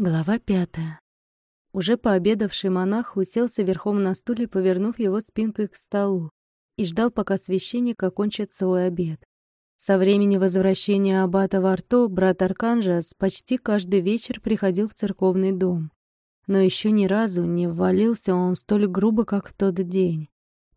Глава пятая. Уже пообедавший монах уселся верхом на стуле, повернув его спинкой к столу, и ждал, пока священник окончит свой обед. Со времени возвращения аббата в Арто брат Арканжас почти каждый вечер приходил в церковный дом. Но еще ни разу не ввалился он столь грубо, как в тот день.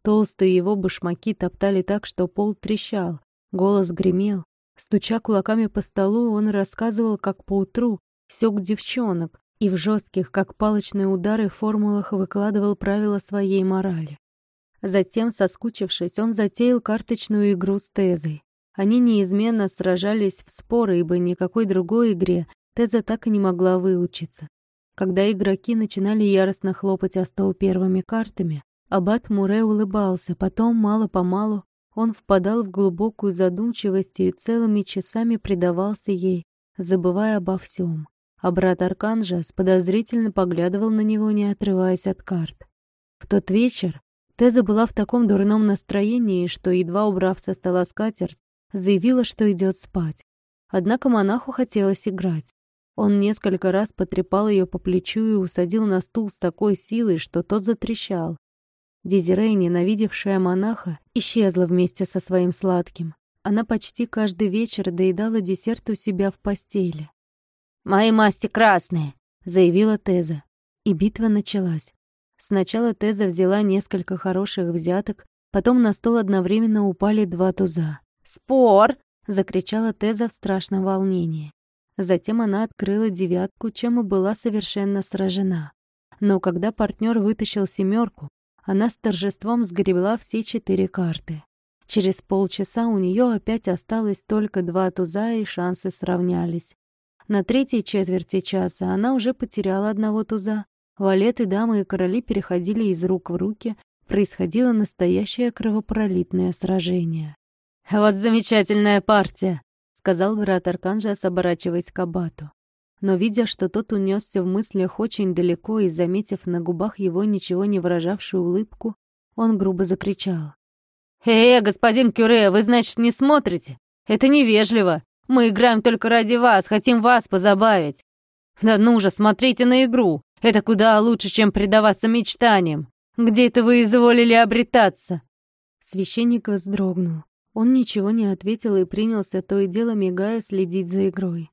Толстые его башмаки топтали так, что пол трещал, голос гремел. Стуча кулаками по столу, он рассказывал, как поутру сёк девчонок и в жестких, как палочные удары, формулах выкладывал правила своей морали. Затем, соскучившись, он затеял карточную игру с Тезой. Они неизменно сражались в споры, ибо никакой другой игре Теза так и не могла выучиться. Когда игроки начинали яростно хлопать о стол первыми картами, Аббат Муре улыбался, потом, мало-помалу, он впадал в глубокую задумчивость и целыми часами предавался ей, забывая обо всем а брат Арканжас подозрительно поглядывал на него, не отрываясь от карт. В тот вечер Теза была в таком дурном настроении, что, едва убрав со стола скатерть, заявила, что идет спать. Однако монаху хотелось играть. Он несколько раз потрепал ее по плечу и усадил на стул с такой силой, что тот затрещал. Дезирей, ненавидевшая монаха, исчезла вместе со своим сладким. Она почти каждый вечер доедала десерт у себя в постели. «Мои масти красные», — заявила Теза. И битва началась. Сначала Теза взяла несколько хороших взяток, потом на стол одновременно упали два туза. «Спор!» — закричала Теза в страшном волнении. Затем она открыла девятку, чем и была совершенно сражена. Но когда партнер вытащил семерку, она с торжеством сгребла все четыре карты. Через полчаса у нее опять осталось только два туза, и шансы сравнялись. На третьей четверти часа она уже потеряла одного туза. Валеты, дамы и короли переходили из рук в руки. Происходило настоящее кровопролитное сражение. «Вот замечательная партия!» — сказал брат Арканжас, оборачиваясь к абату. Но, видя, что тот унесся в мыслях очень далеко и, заметив на губах его ничего не выражавшую улыбку, он грубо закричал. «Э, господин Кюре, вы, значит, не смотрите? Это невежливо. Мы играем только ради вас, хотим вас позабавить. Да ну же, смотрите на игру. Это куда лучше, чем предаваться мечтаниям. Где это вы изволили обретаться?» Священник вздрогнул. Он ничего не ответил и принялся то и дело мигая следить за игрой.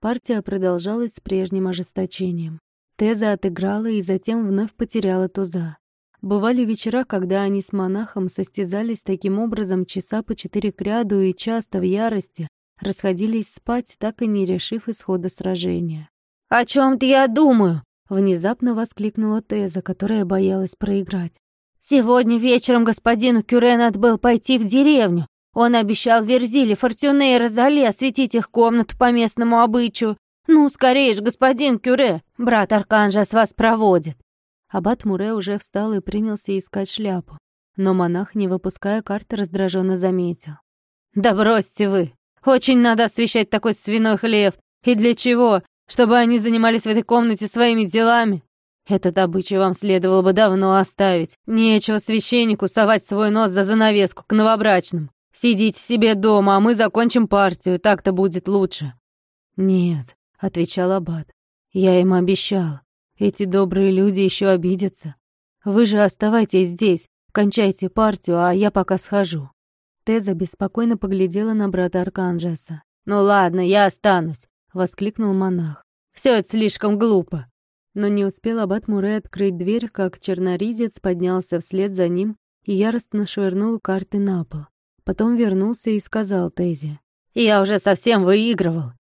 Партия продолжалась с прежним ожесточением. Теза отыграла и затем вновь потеряла туза. Бывали вечера, когда они с монахом состязались таким образом часа по четыре к ряду и часто в ярости, расходились спать, так и не решив исхода сражения. «О чем-то я думаю!» — внезапно воскликнула Теза, которая боялась проиграть. «Сегодня вечером господину Кюре надо было пойти в деревню. Он обещал Верзиле, Фортюне и Розале осветить их комнату по местному обычаю. Ну, скорее ж, господин Кюре, брат Арканжас вас проводит». Аббат Муре уже встал и принялся искать шляпу. Но монах, не выпуская карты, раздраженно заметил. «Да бросьте вы! Очень надо освещать такой свиной хлеб. И для чего? Чтобы они занимались в этой комнате своими делами? Это добычу вам следовало бы давно оставить. Нечего священнику совать свой нос за занавеску к новобрачным. Сидите себе дома, а мы закончим партию, так-то будет лучше». «Нет», — отвечал Аббат, — «я им обещал. Эти добрые люди еще обидятся. Вы же оставайтесь здесь, кончайте партию, а я пока схожу». Теза беспокойно поглядела на брата Арканджеса. «Ну ладно, я останусь», — воскликнул монах. «Все это слишком глупо». Но не успел аббат Муре открыть дверь, как черноризец поднялся вслед за ним и яростно швырнул карты на пол. Потом вернулся и сказал Тезе. «Я уже совсем выигрывал.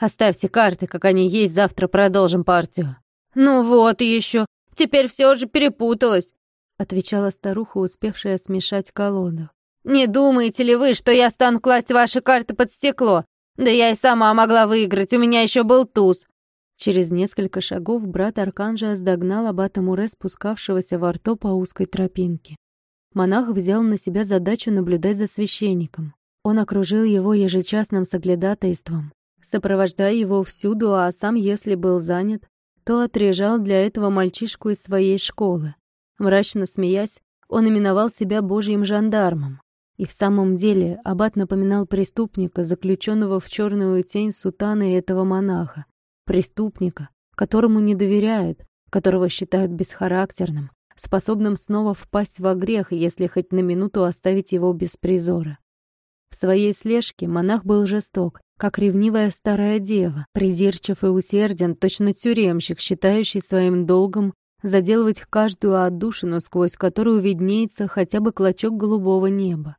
Оставьте карты, как они есть, завтра продолжим партию». «Ну вот еще, теперь все же перепуталось», — отвечала старуха, успевшая смешать колоду. Не думаете ли вы, что я стану класть ваши карты под стекло? Да я и сама могла выиграть, у меня еще был туз». Через несколько шагов брат Арканжа догнал аббата Муре, спускавшегося во рту по узкой тропинке. Монах взял на себя задачу наблюдать за священником. Он окружил его ежечасным соглядатайством, сопровождая его всюду, а сам, если был занят, то отрежал для этого мальчишку из своей школы. Мрачно смеясь, он именовал себя божьим жандармом. И в самом деле аббат напоминал преступника, заключенного в черную тень сутаны этого монаха. Преступника, которому не доверяют, которого считают бесхарактерным, способным снова впасть во грех, если хоть на минуту оставить его без призора. В своей слежке монах был жесток, как ревнивая старая дева, придирчив и усерден, точно тюремщик, считающий своим долгом заделывать каждую отдушину, сквозь которую виднеется хотя бы клочок голубого неба.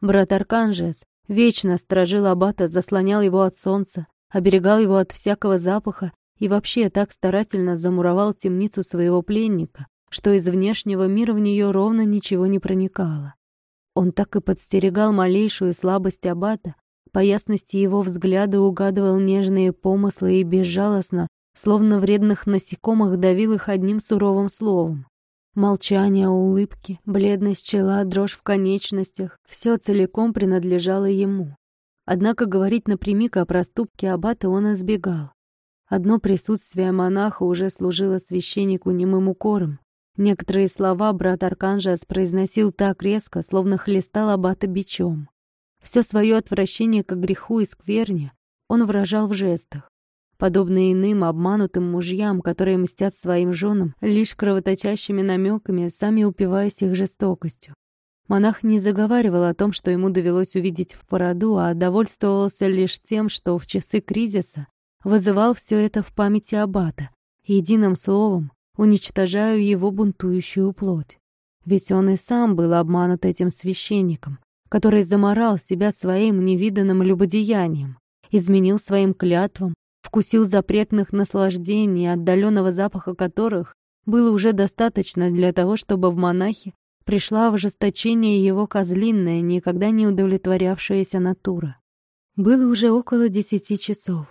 Брат Арканжес вечно сторожил аббата, заслонял его от солнца, оберегал его от всякого запаха и вообще так старательно замуровал темницу своего пленника, что из внешнего мира в нее ровно ничего не проникало. Он так и подстерегал малейшую слабость аббата, по ясности его взгляда угадывал нежные помыслы и безжалостно, словно вредных насекомых, давил их одним суровым словом. Молчание, улыбки, бледность чела, дрожь в конечностях — все целиком принадлежало ему. Однако говорить напрямик о проступке аббата он избегал. Одно присутствие монаха уже служило священнику немым укором. Некоторые слова брат Арканжас произносил так резко, словно хлестал аббата бичом. Все свое отвращение к греху и скверне он выражал в жестах. Подобно иным обманутым мужьям, которые мстят своим женам лишь кровоточащими намеками, сами упиваясь их жестокостью. Монах не заговаривал о том, что ему довелось увидеть в породу, а довольствовался лишь тем, что в часы кризиса вызывал все это в памяти аббата, единым словом уничтожая его бунтующую плоть. Ведь он и сам был обманут этим священником, который заморал себя своим невиданным любодеянием, изменил своим клятвам, вкусил запретных наслаждений, отдаленного запаха которых было уже достаточно для того, чтобы в монахе пришла в ожесточение его козлинная, никогда не удовлетворявшаяся натура. Было уже около десяти часов.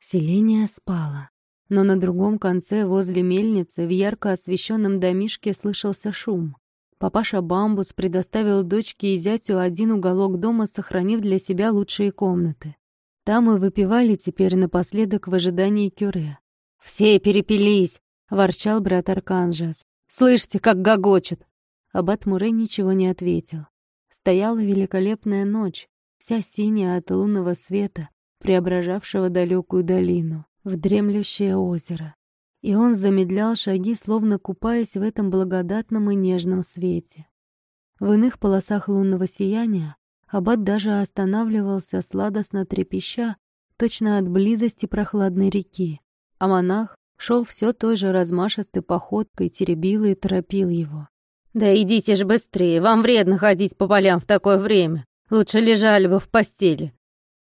Селение спало. Но на другом конце, возле мельницы, в ярко освещенном домишке слышался шум. Папаша Бамбус предоставил дочке и зятю один уголок дома, сохранив для себя лучшие комнаты. Там и выпивали теперь напоследок в ожидании кюре. «Все перепились!» — ворчал брат Арканжас. «Слышите, как гогочет!» Аббат Муре ничего не ответил. Стояла великолепная ночь, вся синяя от лунного света, преображавшего далекую долину, в дремлющее озеро и он замедлял шаги, словно купаясь в этом благодатном и нежном свете. В иных полосах лунного сияния аббат даже останавливался, сладостно трепеща, точно от близости прохладной реки, а монах шел все той же размашистой походкой, теребил и торопил его. «Да идите ж быстрее, вам вредно ходить по полям в такое время. Лучше лежали бы в постели».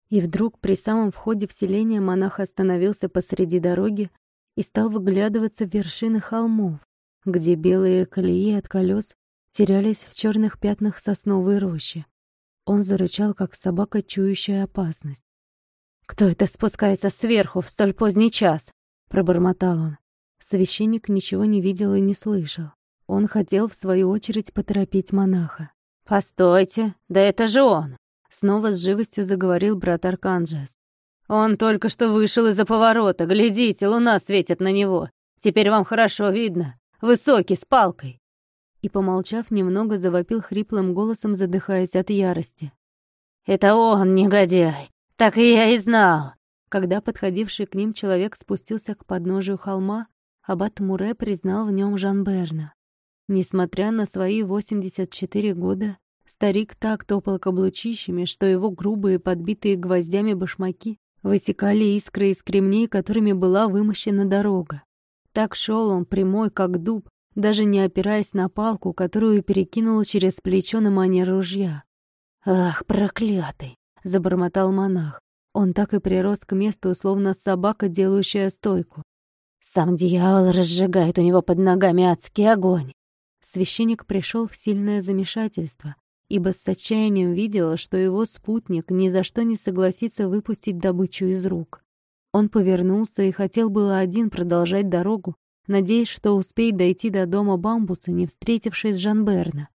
И вдруг при самом входе в селение монах остановился посреди дороги, и стал выглядываться в вершины холмов, где белые колеи от колес терялись в черных пятнах сосновой рощи. Он зарычал, как собака, чующая опасность. «Кто это спускается сверху в столь поздний час?» — пробормотал он. Священник ничего не видел и не слышал. Он хотел, в свою очередь, поторопить монаха. «Постойте, да это же он!» Снова с живостью заговорил брат Арканджас. Он только что вышел из-за поворота. Глядите, луна светит на него. Теперь вам хорошо видно. Высокий, с палкой. И, помолчав, немного завопил хриплым голосом, задыхаясь от ярости. «Это он, негодяй! Так и я и знал!» Когда подходивший к ним человек спустился к подножию холма, аббат Муре признал в нем Жан-Берна. Несмотря на свои 84 года, старик так топал каблучищами, что его грубые, подбитые гвоздями башмаки Вытекали искры из кремней, которыми была вымощена дорога. Так шел он прямой, как дуб, даже не опираясь на палку, которую перекинул через плечо на манер ружья. «Ах, проклятый!» — забормотал монах. Он так и прирос к месту, словно собака, делающая стойку. «Сам дьявол разжигает у него под ногами адский огонь!» Священник пришел в сильное замешательство ибо с отчаянием видела, что его спутник ни за что не согласится выпустить добычу из рук. Он повернулся и хотел было один продолжать дорогу, надеясь, что успеет дойти до дома бамбуса, не встретившись Жанберна.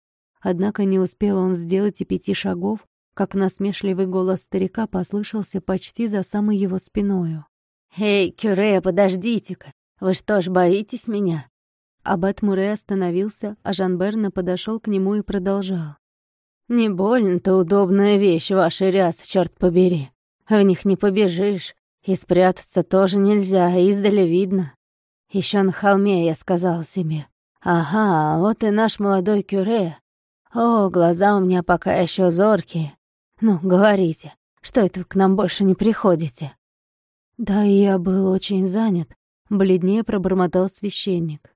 Однако не успел он сделать и пяти шагов, как насмешливый голос старика послышался почти за самой его спиною. «Эй, Кюре, подождите-ка! Вы что ж, боитесь меня?» Аббат Муре остановился, а Жанберна подошел к нему и продолжал. Не больно-то удобная вещь, ваши ряс, черт побери. В них не побежишь, и спрятаться тоже нельзя, издали видно. Еще на холме я сказал себе. Ага, вот и наш молодой кюре. О, глаза у меня пока еще зоркие. Ну, говорите, что это вы к нам больше не приходите? Да, я был очень занят. Бледнее пробормотал священник.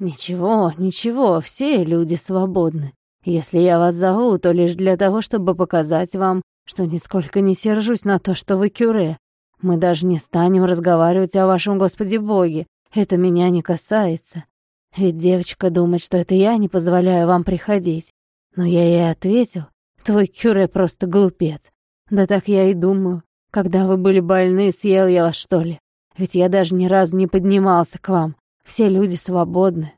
Ничего, ничего, все люди свободны. Если я вас зову, то лишь для того, чтобы показать вам, что нисколько не сержусь на то, что вы кюре. Мы даже не станем разговаривать о вашем Господе Боге. Это меня не касается. Ведь девочка думает, что это я не позволяю вам приходить. Но я ей ответил, твой кюре просто глупец. Да так я и думаю. Когда вы были больны, съел я вас, что ли? Ведь я даже ни разу не поднимался к вам. Все люди свободны.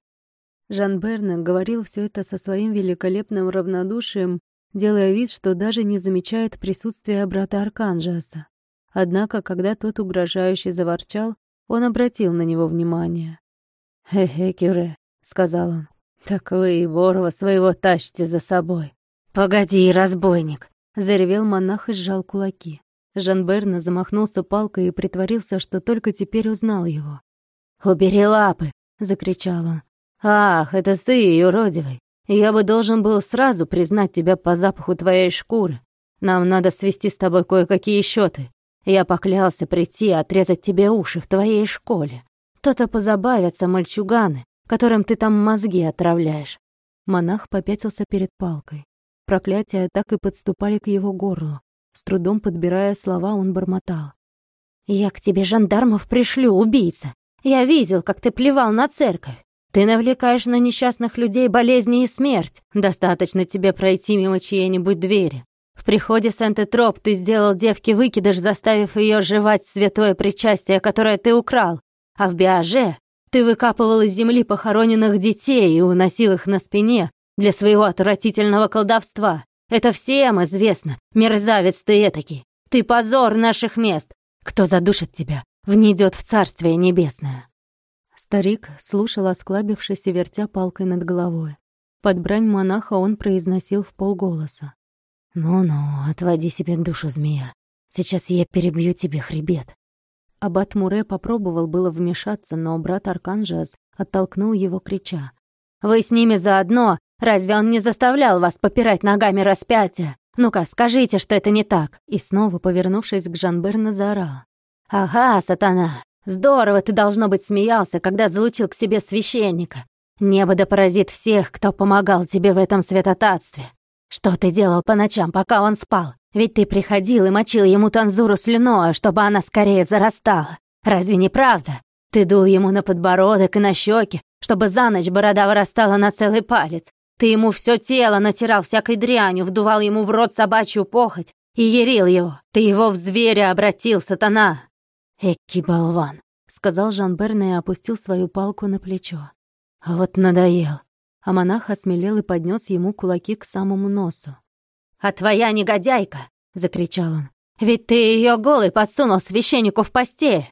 Жан Берне говорил все это со своим великолепным равнодушием, делая вид, что даже не замечает присутствия брата Арканджиаса. Однако, когда тот угрожающе заворчал, он обратил на него внимание. «Хе-хе, Кюре», — сказал он, — «так вы и ворова своего тащите за собой». «Погоди, разбойник!» — заревел монах и сжал кулаки. Жан Берна замахнулся палкой и притворился, что только теперь узнал его. «Убери лапы!» — закричал он. «Ах, это ты, юродивый! Я бы должен был сразу признать тебя по запаху твоей шкуры. Нам надо свести с тобой кое-какие счеты. Я поклялся прийти и отрезать тебе уши в твоей школе. То-то позабавятся мальчуганы, которым ты там мозги отравляешь». Монах попятился перед палкой. Проклятия так и подступали к его горлу. С трудом подбирая слова, он бормотал. «Я к тебе жандармов пришлю, убийца. Я видел, как ты плевал на церковь. Ты навлекаешь на несчастных людей болезни и смерть. Достаточно тебе пройти мимо чьей-нибудь двери. В приходе Сент-Этроп ты сделал девке выкидыш, заставив ее жевать святое причастие, которое ты украл. А в Биаже ты выкапывал из земли похороненных детей и уносил их на спине для своего отвратительного колдовства. Это всем известно, мерзавец ты этакий. Ты позор наших мест. Кто задушит тебя, внидет в Царствие Небесное». Старик слушал, осклабившись и вертя палкой над головой. Под брань монаха он произносил в полголоса. «Ну-ну, отводи себе душу, змея. Сейчас я перебью тебе хребет». Аббат Муре попробовал было вмешаться, но брат Арканжиас оттолкнул его, крича. «Вы с ними заодно? Разве он не заставлял вас попирать ногами распятия? Ну-ка, скажите, что это не так!» И снова, повернувшись к Жанберна, заорал. «Ага, сатана! Здорово ты, должно быть, смеялся, когда залучил к себе священника. Небо да поразит всех, кто помогал тебе в этом святотатстве. Что ты делал по ночам, пока он спал? Ведь ты приходил и мочил ему танзуру слюной, чтобы она скорее зарастала. Разве не правда? Ты дул ему на подбородок и на щеки, чтобы за ночь борода вырастала на целый палец. Ты ему все тело натирал всякой дрянью, вдувал ему в рот собачью похоть и ярил его. Ты его в зверя обратил, сатана. Эки болван, сказал Жан Берне и опустил свою палку на плечо. А вот надоел а монах осмелел и поднес ему кулаки к самому носу. «А твоя негодяйка!» — закричал он. «Ведь ты ее голый подсунул священнику в постель!»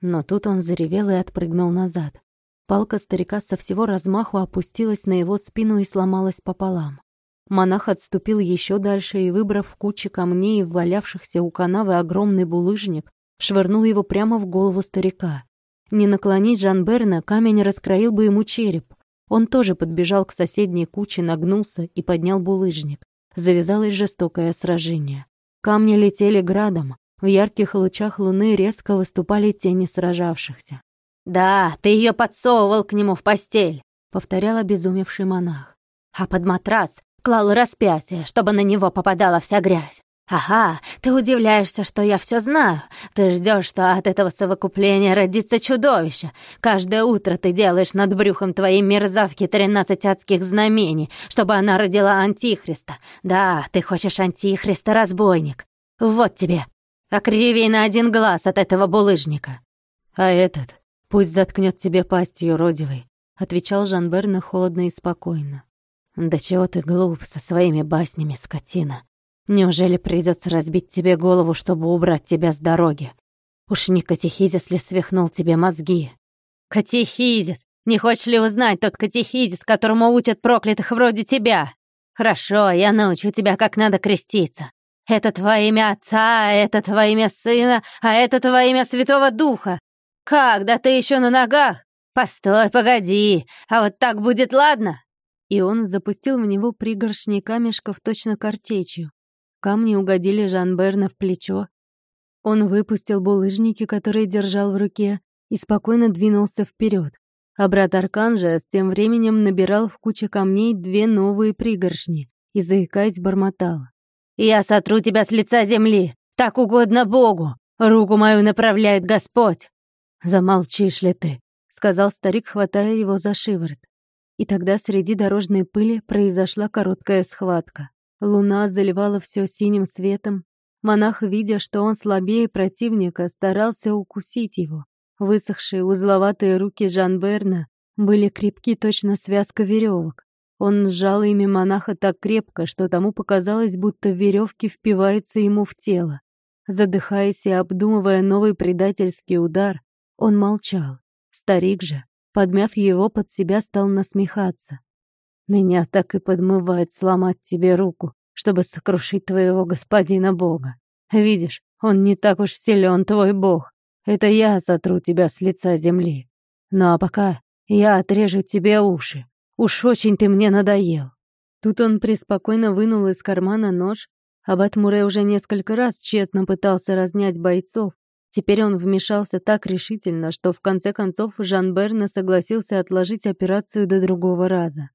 Но тут он заревел и отпрыгнул назад. Палка старика со всего размаху опустилась на его спину и сломалась пополам. Монах отступил еще дальше и, выбрав кучу камней, валявшихся у канавы огромный булыжник, швырнул его прямо в голову старика. Не наклонить Жан-Берна, камень раскроил бы ему череп. Он тоже подбежал к соседней куче, нагнулся и поднял булыжник. Завязалось жестокое сражение. Камни летели градом, в ярких лучах луны резко выступали тени сражавшихся. «Да, ты ее подсовывал к нему в постель», — повторял обезумевший монах. «А под матрас клал распятие, чтобы на него попадала вся грязь. «Ага, ты удивляешься, что я все знаю. Ты ждешь, что от этого совокупления родится чудовище. Каждое утро ты делаешь над брюхом твоей мерзавки тринадцать адских знамений, чтобы она родила Антихриста. Да, ты хочешь Антихриста, разбойник. Вот тебе. Окриви на один глаз от этого булыжника». «А этот пусть заткнет тебе пасть, юродивый», — отвечал Жан-Берна холодно и спокойно. «Да чего ты глуп со своими баснями, скотина?» Неужели придется разбить тебе голову, чтобы убрать тебя с дороги? Уж не катехизис ли свихнул тебе мозги? Катехизис! Не хочешь ли узнать тот катехизис, которому учат проклятых вроде тебя? Хорошо, я научу тебя, как надо креститься. Это твое имя Отца, это твое имя Сына, а это твое имя Святого Духа. Как, да ты еще на ногах? «Постой, погоди, а вот так будет ладно?» И он запустил в него пригоршни камешков точно картечью. Камни угодили Жан-Берна в плечо. Он выпустил булыжники, которые держал в руке, и спокойно двинулся вперед. А брат Арканжа с тем временем набирал в куче камней две новые пригоршни и, заикаясь, бормотал. «Я сотру тебя с лица земли! Так угодно Богу! Руку мою направляет Господь!» «Замолчишь ли ты?» — сказал старик, хватая его за шиворот. И тогда среди дорожной пыли произошла короткая схватка. Луна заливала все синим светом. Монах, видя, что он слабее противника, старался укусить его. Высохшие узловатые руки Жан-Берна были крепки точно связка веревок. Он сжал ими монаха так крепко, что тому показалось, будто веревки впиваются ему в тело. Задыхаясь и обдумывая новый предательский удар, он молчал. Старик же, подмяв его под себя, стал насмехаться. «Меня так и подмывает сломать тебе руку, чтобы сокрушить твоего господина Бога. Видишь, он не так уж силен, твой Бог. Это я сотру тебя с лица земли. Ну а пока я отрежу тебе уши. Уж очень ты мне надоел». Тут он преспокойно вынул из кармана нож Аббат Муре уже несколько раз тщетно пытался разнять бойцов. Теперь он вмешался так решительно, что в конце концов Жан Берна согласился отложить операцию до другого раза.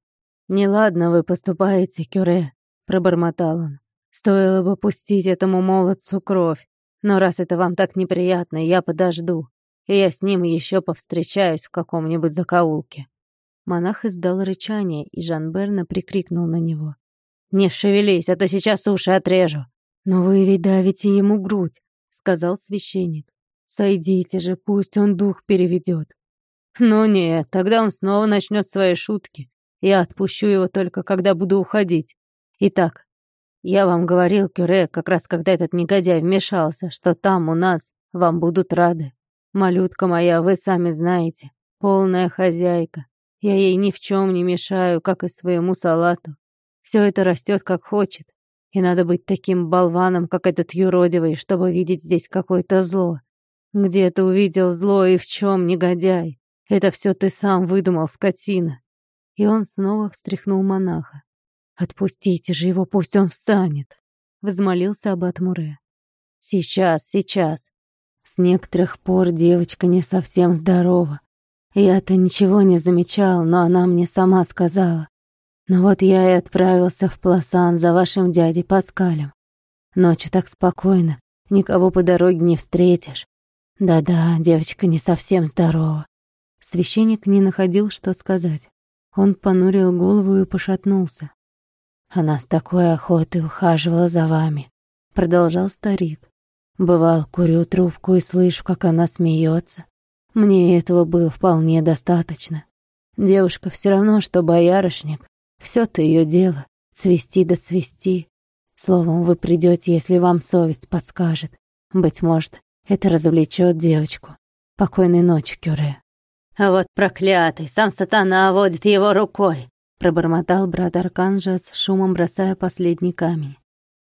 «Неладно вы поступаете, Кюре», — пробормотал он. «Стоило бы пустить этому молодцу кровь. Но раз это вам так неприятно, я подожду, и я с ним еще повстречаюсь в каком-нибудь закоулке». Монах издал рычание, и Жан Берна прикрикнул на него. «Не шевелись, а то сейчас уши отрежу». «Но вы ведь давите ему грудь», — сказал священник. «Сойдите же, пусть он дух переведет». «Ну нет, тогда он снова начнет свои шутки. Я отпущу его только, когда буду уходить. Итак, я вам говорил, Кюре, как раз когда этот негодяй вмешался, что там у нас вам будут рады. Малютка моя, вы сами знаете, полная хозяйка. Я ей ни в чем не мешаю, как и своему салату. Все это растет как хочет. И надо быть таким болваном, как этот юродивый, чтобы видеть здесь какое-то зло. Где ты увидел зло и в чем, негодяй? Это все ты сам выдумал, скотина. И он снова встряхнул монаха. «Отпустите же его, пусть он встанет!» Взмолился Аббат Муре. «Сейчас, сейчас. С некоторых пор девочка не совсем здорова. Я-то ничего не замечал, но она мне сама сказала. Ну вот я и отправился в Пласан за вашим дядей Паскалем. Ночью так спокойно, никого по дороге не встретишь. Да-да, девочка не совсем здорова. Священник не находил, что сказать. Он понурил голову и пошатнулся. Она с такой охотой ухаживала за вами, продолжал старик. Бывал, курю трубку и слышу, как она смеется. Мне этого было вполне достаточно. Девушка все равно, что боярышник, все-то ее дело — цвести да цвести. Словом, вы придете, если вам совесть подскажет. Быть может, это развлечет девочку. Покойной ночи, Кюре. А вот проклятый, сам сатана водит его рукой, пробормотал брат Арканжа с шумом бросая последний камень.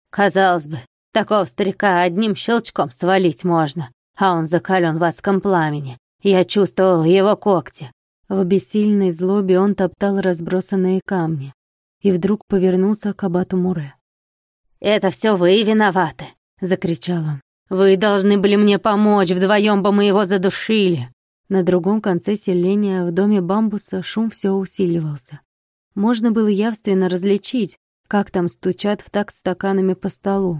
Казалось бы, такого старика одним щелчком свалить можно, а он закален в адском пламени. Я чувствовал его когти. В бессильной злобе он топтал разбросанные камни и вдруг повернулся к абату Муре. «Это все вы виноваты!» — закричал он. «Вы должны были мне помочь, вдвоем бы мы его задушили!» На другом конце селения, в доме бамбуса, шум все усиливался. Можно было явственно различить, как там стучат в такт стаканами по столу.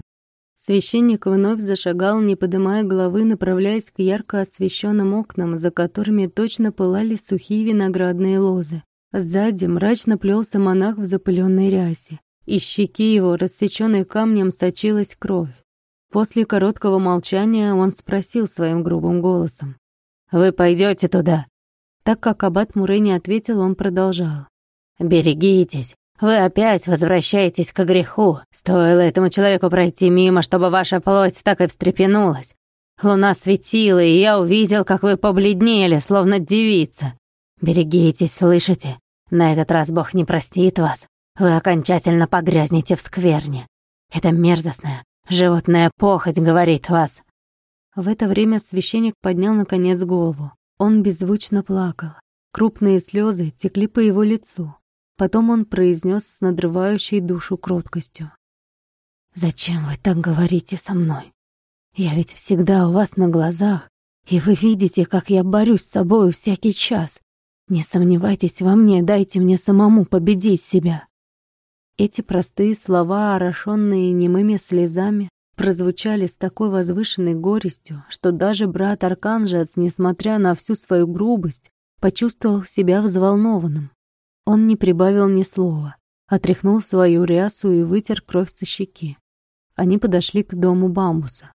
Священник вновь зашагал, не поднимая головы, направляясь к ярко освещенным окнам, за которыми точно пылали сухие виноградные лозы. Сзади мрачно плелся монах в запыленной рясе. Из щеки его, рассеченной камнем, сочилась кровь. После короткого молчания он спросил своим грубым голосом. «Вы пойдете туда?» Так как аббат Мурей не ответил, он продолжал. «Берегитесь, вы опять возвращаетесь к греху. Стоило этому человеку пройти мимо, чтобы ваша плоть так и встрепенулась. Луна светила, и я увидел, как вы побледнели, словно девица. Берегитесь, слышите? На этот раз Бог не простит вас. Вы окончательно погрязнете в скверне. Это мерзостная, животная похоть говорит вас. В это время священник поднял наконец голову. Он беззвучно плакал. Крупные слезы текли по его лицу. Потом он произнес с надрывающей душу кроткостью. «Зачем вы так говорите со мной? Я ведь всегда у вас на глазах, и вы видите, как я борюсь с собой всякий час. Не сомневайтесь во мне, дайте мне самому победить себя». Эти простые слова, орошенные немыми слезами, прозвучали с такой возвышенной горестью, что даже брат Арканжец, несмотря на всю свою грубость, почувствовал себя взволнованным. Он не прибавил ни слова, отряхнул свою рясу и вытер кровь со щеки. Они подошли к дому бамбуса.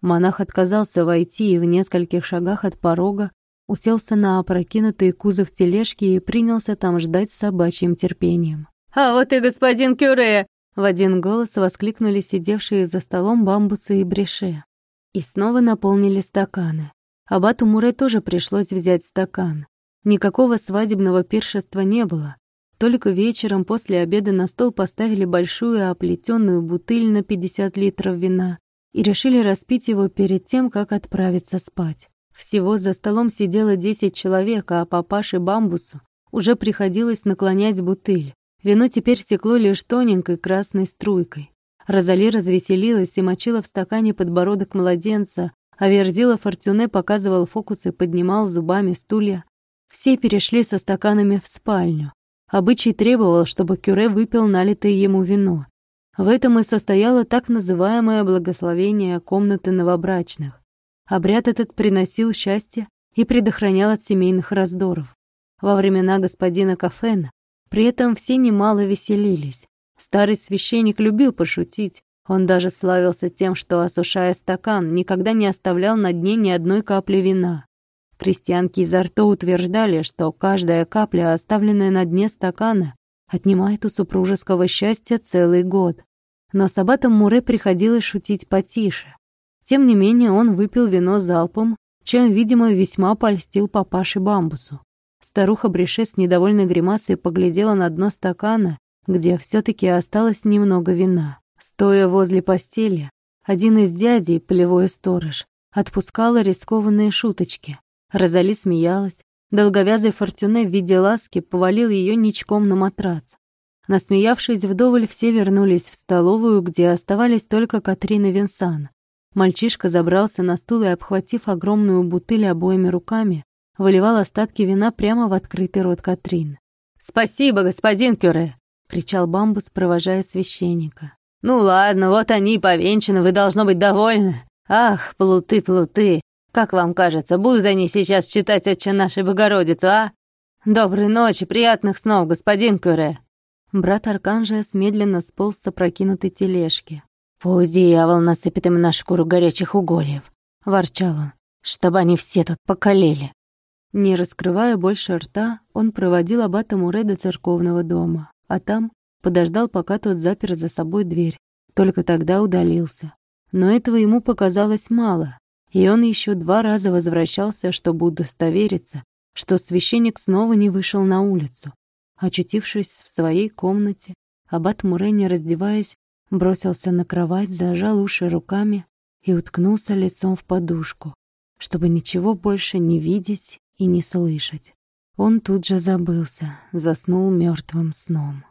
Монах отказался войти и в нескольких шагах от порога уселся на опрокинутый кузов тележки и принялся там ждать с собачьим терпением. «А вот и господин Кюре!» В один голос воскликнули сидевшие за столом бамбусы и бреше. И снова наполнили стаканы. Абату Муре тоже пришлось взять стакан. Никакого свадебного пиршества не было. Только вечером после обеда на стол поставили большую оплетенную бутыль на 50 литров вина и решили распить его перед тем, как отправиться спать. Всего за столом сидело 10 человек, а папаше Бамбусу уже приходилось наклонять бутыль. Вино теперь текло лишь тоненькой красной струйкой. Розали развеселилась и мочила в стакане подбородок младенца, а Верзила Фортюне показывал фокусы поднимал зубами стулья. Все перешли со стаканами в спальню. Обычай требовал, чтобы Кюре выпил налитое ему вино. В этом и состояло так называемое благословение комнаты новобрачных. Обряд этот приносил счастье и предохранял от семейных раздоров. Во времена господина Кафена при этом все немало веселились. Старый священник любил пошутить. Он даже славился тем, что, осушая стакан, никогда не оставлял на дне ни одной капли вина. Крестьянки из Арто утверждали, что каждая капля, оставленная на дне стакана, отнимает у супружеского счастья целый год. Но с аббатом Муре приходилось шутить потише. Тем не менее, он выпил вино залпом, чем, видимо, весьма польстил папаше Бамбусу. Старуха Бреше с недовольной гримасой поглядела на дно стакана, где все таки осталось немного вина. Стоя возле постели, один из дядей, полевой сторож, отпускал рискованные шуточки. Розали смеялась. Долговязый Фортюне в виде ласки повалил ее ничком на матрац. Насмеявшись вдоволь, все вернулись в столовую, где оставались только Катрин и Винсан. Мальчишка забрался на стул и, обхватив огромную бутыль обоими руками, выливал остатки вина прямо в открытый рот Катрин. «Спасибо, господин Кюре!» — кричал Бамбус, провожая священника. «Ну ладно, вот они и повенчаны, вы должно быть довольны. Ах, плуты, плуты, как вам кажется, будут они сейчас читать «Отче наш и Богородицу», а? Доброй ночи, приятных снов, господин Кюре!» Брат Арканжиас медленно сполз с опрокинутой тележки. «Пусть дьявол насыпет им на шкуру горячих угольев», — ворчал он, «чтобы они все тут покалели». Не раскрывая больше рта, он проводил аббата Муре до церковного дома, а там подождал, пока тот запер за собой дверь. Только тогда удалился. Но этого ему показалось мало и он еще два раза возвращался, чтобы удостовериться, что священник снова не вышел на улицу. Очутившись в своей комнате, аббат Муре, не раздеваясь, бросился на кровать, зажал уши руками и уткнулся лицом в подушку, чтобы ничего больше не видеть и не слышать. Он тут же забылся, заснул мертвым сном.